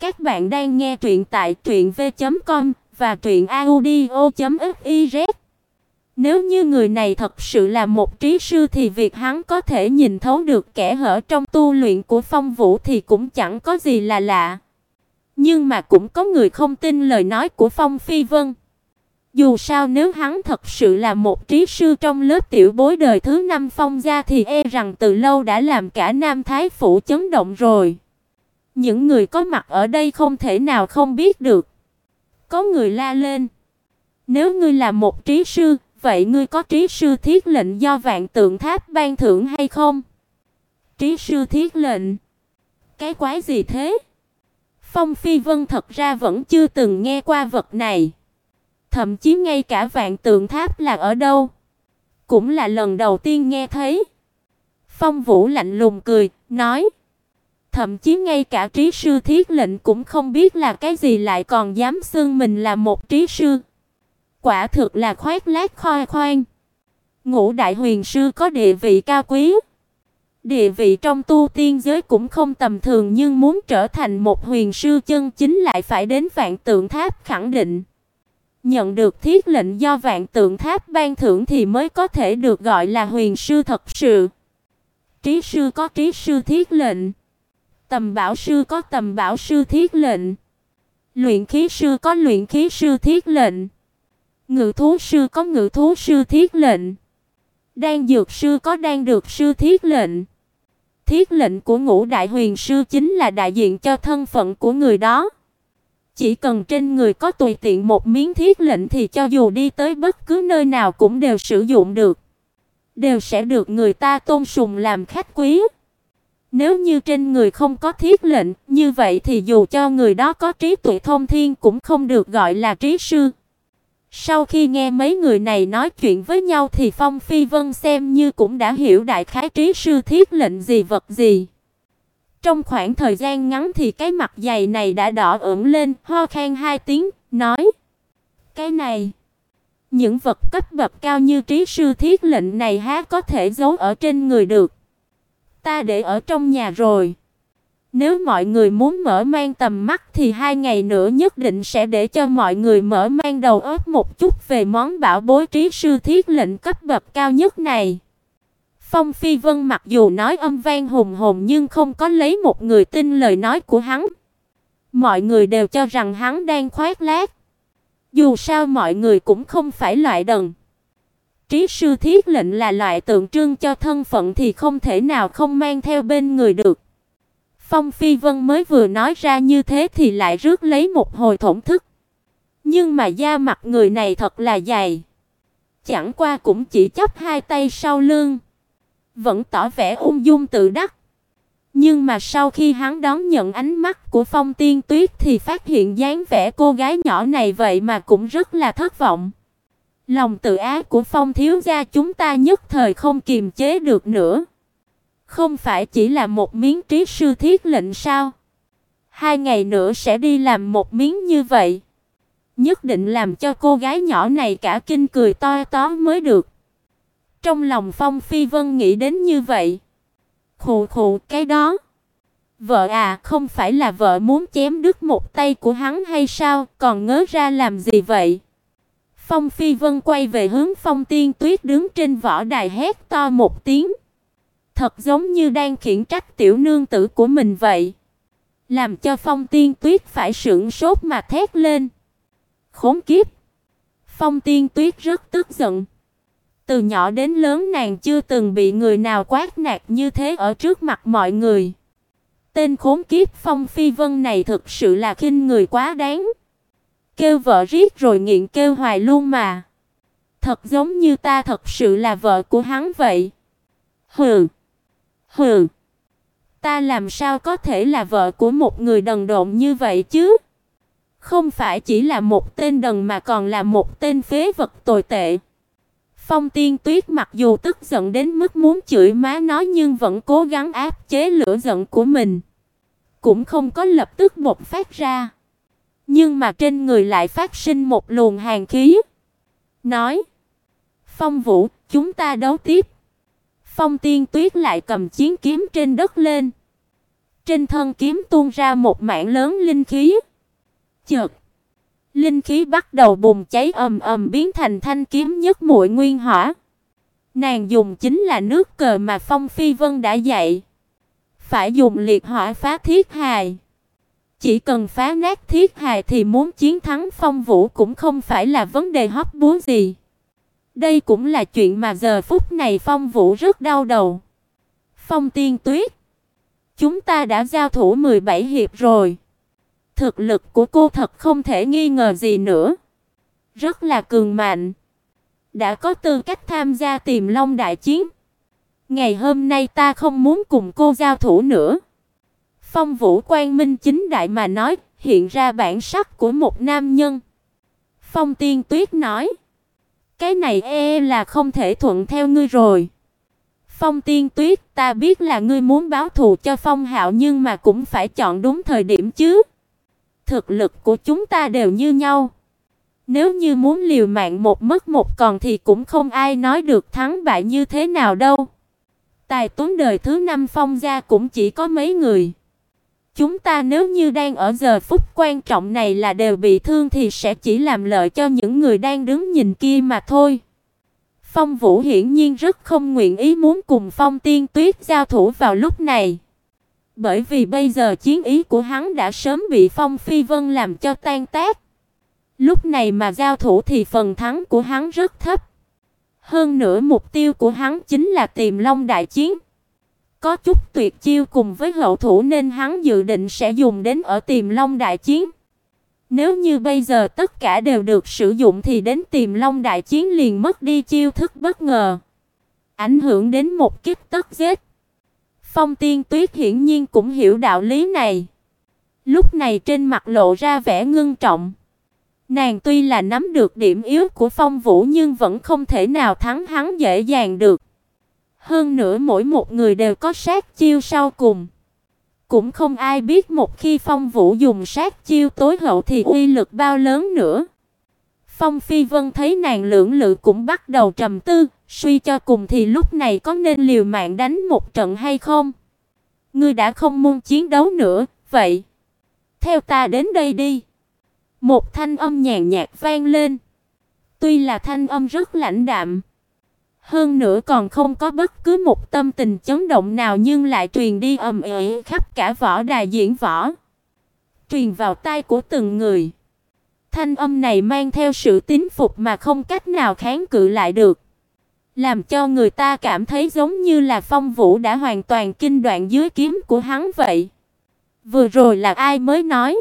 Các bạn đang nghe truyện tại truyệnv.com và truyệnaudio.fiz. Nếu như người này thật sự là một trí sư thì việc hắn có thể nhìn thấu được kẻ hở trong tu luyện của Phong Vũ thì cũng chẳng có gì là lạ. Nhưng mà cũng có người không tin lời nói của Phong Phi Vân. Dù sao nếu hắn thật sự là một trí sư trong lớp tiểu bối đời thứ năm Phong gia thì e rằng từ lâu đã làm cả Nam Thái phủ chấn động rồi. Những người có mặt ở đây không thể nào không biết được. Có người la lên. Nếu ngươi là một trí sư, vậy ngươi có trí sư thiết lệnh do vạn tượng tháp ban thưởng hay không? Trí sư thiết lệnh? Cái quái gì thế? Phong Phi Vân thật ra vẫn chưa từng nghe qua vật này. Thậm chí ngay cả vạn tượng tháp là ở đâu, cũng là lần đầu tiên nghe thấy. Phong Vũ lạnh lùng cười, nói: Thậm chí ngay cả trí sư thiết lệnh cũng không biết là cái gì lại còn dám xưng mình là một trí sư. Quả thực là khoét lác khoe khoang. Ngũ đại huyền sư có địa vị cao quý. Địa vị trong tu tiên giới cũng không tầm thường nhưng muốn trở thành một huyền sư chân chính lại phải đến vạn tượng tháp khẳng định. Nhận được thiết lệnh do vạn tượng tháp ban thưởng thì mới có thể được gọi là huyền sư thật sự. Trí sư có trí sư thiết lệnh. Tầm bảo sư có tầm bảo sư thiết lệnh. Luyện khí sư có luyện khí sư thiết lệnh. Ngự thú sư có ngự thú sư thiết lệnh. Đan dược sư có đan dược sư thiết lệnh. Thiết lệnh của ngũ đại huyền sư chính là đại diện cho thân phận của người đó. Chỉ cần trên người có tùy tiện một miếng thiết lệnh thì cho dù đi tới bất cứ nơi nào cũng đều sử dụng được, đều sẽ được người ta tôn sùng làm khách quý. Nếu như trên người không có thiết lệnh, như vậy thì dù cho người đó có trí tuệ thông thiên cũng không được gọi là trí sư. Sau khi nghe mấy người này nói chuyện với nhau thì Phong Phi Vân xem như cũng đã hiểu đại khái trí sư thiết lệnh gì vật gì. Trong khoảng thời gian ngắn thì cái mặt dày này đã đỏ ửng lên, ho khan hai tiếng, nói: "Cái này, những vật cấp bậc cao như trí sư thiết lệnh này há có thể giấu ở trên người được. Ta để ở trong nhà rồi. Nếu mọi người muốn mở mang tầm mắt thì hai ngày nữa nhất định sẽ để cho mọi người mở mang đầu óc một chút về món bảo bối trí sư thiết lệnh cấp bậc cao nhất này." Phong Phi Vân mặc dù nói âm vang hùng hồn nhưng không có lấy một người tin lời nói của hắn. Mọi người đều cho rằng hắn đang khoác lác. Dù sao mọi người cũng không phải loại đần. Trí sư thiết lệnh là loại tượng trưng cho thân phận thì không thể nào không mang theo bên người được. Phong Phi Vân mới vừa nói ra như thế thì lại rước lấy một hồi thổn thức. Nhưng mà da mặt người này thật là dày. Chẳng qua cũng chỉ chấp hai tay sau lưng vẫn tỏ vẻ ung dung tự đắc. Nhưng mà sau khi hắn đón nhận ánh mắt của Phong Tiên Tuyết thì phát hiện dáng vẻ cô gái nhỏ này vậy mà cũng rất là thất vọng. Lòng tự ái của Phong thiếu gia chúng ta nhất thời không kiềm chế được nữa. Không phải chỉ là một miếng trí sư thiết lệnh sao? Hai ngày nữa sẽ đi làm một miếng như vậy. Nhất định làm cho cô gái nhỏ này cả kinh cười to tó mới được. Trong lòng Phong Phi Vân nghĩ đến như vậy. Khụ khụ cái đó. Vợ à, không phải là vợ muốn chém đứt một tay của hắn hay sao, còn ngớ ra làm gì vậy? Phong Phi Vân quay về hướng Phong Tiên Tuyết đứng trên võ đài hét to một tiếng. Thật giống như đang khiển trách tiểu nương tử của mình vậy. Làm cho Phong Tiên Tuyết phải sững sốt mà thét lên. Khốn kiếp. Phong Tiên Tuyết rất tức giận. Từ nhỏ đến lớn nàng chưa từng bị người nào quát nạt như thế ở trước mặt mọi người. Tên khốn kiếp Phong Phi Vân này thực sự là khinh người quá đáng. Kêu vợ riết rồi nghiện kêu hoài luôn mà. Thật giống như ta thật sự là vợ của hắn vậy. Hừ. Hừ. Ta làm sao có thể là vợ của một người đần độn như vậy chứ? Không phải chỉ là một tên đần mà còn là một tên phế vật tồi tệ. Phong Tiên Tuyết mặc dù tức giận đến mức muốn chửi má nó nhưng vẫn cố gắng áp chế lửa giận của mình, cũng không có lập tức bộc phát ra. Nhưng mà trên người lại phát sinh một luồng hàn khí. Nói: "Phong Vũ, chúng ta đấu tiếp." Phong Tiên Tuyết lại cầm chiến kiếm trên đất lên. trên thân kiếm tuôn ra một mảng lớn linh khí. Chợt, linh khí bắt đầu bùng cháy ầm ầm biến thành thanh kiếm nhất muội nguyên hỏa. Nàng dùng chính là nước cờ mà Phong Phi Vân đã dạy. Phải dùng liệt hỏa phá thiết hài. Chỉ cần phá nát thiết hài thì muốn chiến thắng Phong Vũ cũng không phải là vấn đề hóc búa gì. Đây cũng là chuyện mà giờ phút này Phong Vũ rất đau đầu. Phong Tiên Tuyết, chúng ta đã giao thủ 17 hiệp rồi. Thực lực của cô thật không thể nghi ngờ gì nữa. Rất là cường mạnh. Đã có tư cách tham gia tìm Long đại chiến. Ngày hôm nay ta không muốn cùng cô giao thủ nữa. Phong Vũ Quang Minh chính đại mà nói, hiện ra bản sắc của một nam nhân. Phong Tiên Tuyết nói: "Cái này e là không thể thuận theo ngươi rồi." Phong Tiên Tuyết, ta biết là ngươi muốn báo thù cho Phong Hạo nhưng mà cũng phải chọn đúng thời điểm chứ. Thực lực của chúng ta đều như nhau. Nếu như muốn liều mạng một mất một còn thì cũng không ai nói được thắng bại như thế nào đâu. Tài tuấn đời thứ năm Phong gia cũng chỉ có mấy người. Chúng ta nếu như đang ở giờ phút quan trọng này là đều bị thương thì sẽ chỉ làm lợi cho những người đang đứng nhìn kia mà thôi. Phong Vũ hiển nhiên rất không nguyện ý muốn cùng Phong Tiên Tuyết giao thủ vào lúc này. Bởi vì bây giờ chiến ý của hắn đã sớm bị Phong Phi Vân làm cho tan tác. Lúc này mà giao thủ thì phần thắng của hắn rất thấp. Hơn nữa mục tiêu của hắn chính là tìm Long đại chiến. Có chút tuyệt chiêu cùng với hậu thủ nên hắn dự định sẽ dùng đến ở Tiềm Long đại chiến. Nếu như bây giờ tất cả đều được sử dụng thì đến Tiềm Long đại chiến liền mất đi chiêu thức bất ngờ, ảnh hưởng đến một kiếp tất giết. Phong Tiên Tuyết hiển nhiên cũng hiểu đạo lý này. Lúc này trên mặt lộ ra vẻ ngưng trọng. Nàng tuy là nắm được điểm yếu của Phong Vũ nhưng vẫn không thể nào thắng hắn dễ dàng được. Hơn nữa mỗi một người đều có sát chiêu sau cùng. Cũng không ai biết một khi Phong Vũ dùng sát chiêu tối hậu thì uy lực bao lớn nữa. Phong Phi Vân thấy nàng lưỡng lự cũng bắt đầu trầm tư, suy cho cùng thì lúc này có nên liều mạng đánh một trận hay không? Ngươi đã không muốn chiến đấu nữa, vậy theo ta đến đây đi. Một thanh âm nhàn nhạt vang lên. Tuy là thanh âm rất lãnh đạm, hơn nữa còn không có bất cứ một tâm tình chấn động nào nhưng lại truyền đi ầm ĩ khắp cả võ đài diễn võ, truyền vào tai của từng người. Thanh âm này mang theo sự tín phục mà không cách nào kháng cự lại được, làm cho người ta cảm thấy giống như là Phong Vũ đã hoàn toàn kinh đoạn dưới kiếm của hắn vậy. Vừa rồi là ai mới nói?